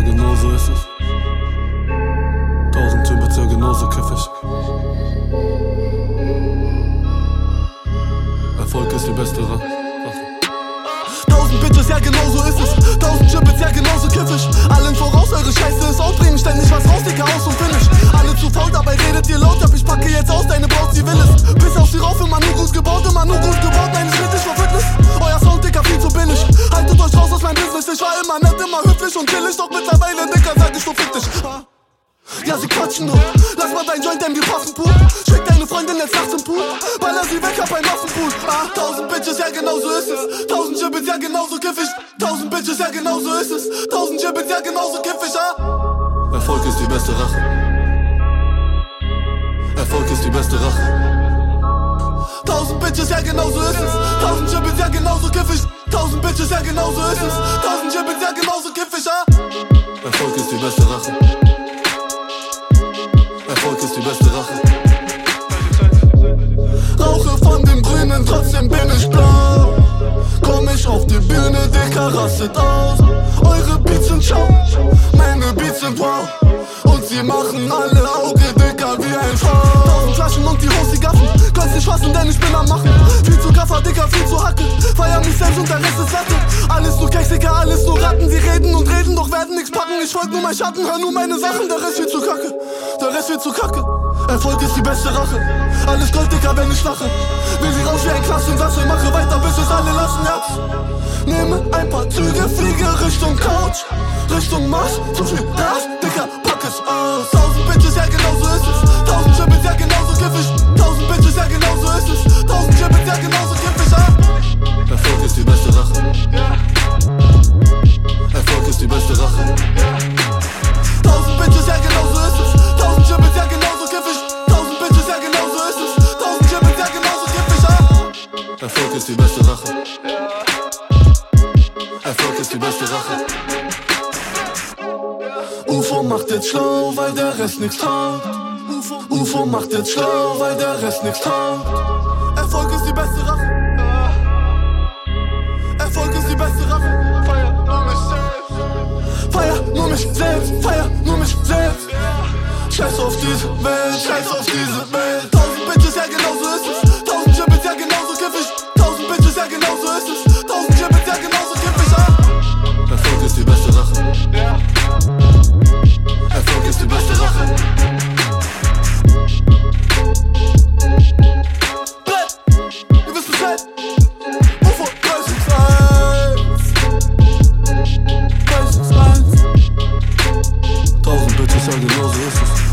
genauso ist es. Tausend Timbits, ja genauso kiffig. Erfolg ist die beste Rache. Tausend Bitches, ja genauso ist es. Tausend Chippets, ja genauso kiffig. Allen voraus, eure Scheiße ist ausbringen. Ständig was raus, Dicker, aus und finish. Alle zu faul, dabei redet ihr laut. Ab ich packe jetzt aus, deine Braut, sie will es. Bis auf sie rauf, immer nur gut gebaut, immer nur gut gebaut. Nein, ich vor Fitness. Euer Sound, Dicker, viel zu billig. Haltet euch raus aus meinem Business. Ich war immer nett, immer höflich und chillig. Ich, du fick dich. Ja, sie quatschen nur. Lass mal dein Joint, denn wir passen Pool. Schick deine Freundin jetzt nachts im Pool. Baller sie weg, hab ein Waffenpool. Ah, tausend Bitches, ja genauso ist es. Tausend Gibbets, ja genauso kiffig. Tausend Bitches, ja genauso ist es. Tausend Gibbets, ja genauso kiffig, ah. Erfolg ist die beste Rache. Erfolg ist die beste Rache. Tausend Bitches, ja genauso ist es. Tausend Gibbets, ja genauso kiffig. Tausend Bitches, ja genauso ist es. Tausend Gibbets, ja genauso Bühne, Dicker, rastet aus. Eure Beats sind schau, meine Beats sind wow. Und sie machen alle Auge dicker wie ein Schau. Tausend Flaschen und die Hose gaffen. Kannst nicht fassen, denn ich bin am Machen. Viel zu Gaffer, Dicker, viel zu Hacke. Feier mich selbst und der Rest ist Latte. Alles nur Keks, Dicker, alles nur Ratten. Sie reden und reden, doch werden nichts packen. Ich folg nur mein Schatten, hör nur meine Sachen. Der Rest wird zu kacke, der Rest wird zu kacke. Erfolg ist die beste Rache. Alles Gold, Dicker, wenn ich lache. Will sie raus wie ein Klassensatze, mache weiter, bis es alle lassen, ja. Nehme ein paar Züge, fliege Richtung Couch, Richtung Mars. Zu viel Gas, Dicker, pack es aus. Tausend Bitches, ja Erfolg ist die beste Rache. Erfolg ist die beste Rache. UFO macht jetzt schlau, weil der Rest nichts taugt. UFO macht jetzt schlau, weil der Rest nichts taugt. Erfolg ist die beste Rache. Erfolg ist die beste Rache. Feier nur mich selbst. Feier nur mich selbst. Feier nur mich selbst. Scheiß auf diese Welt, scheiß auf os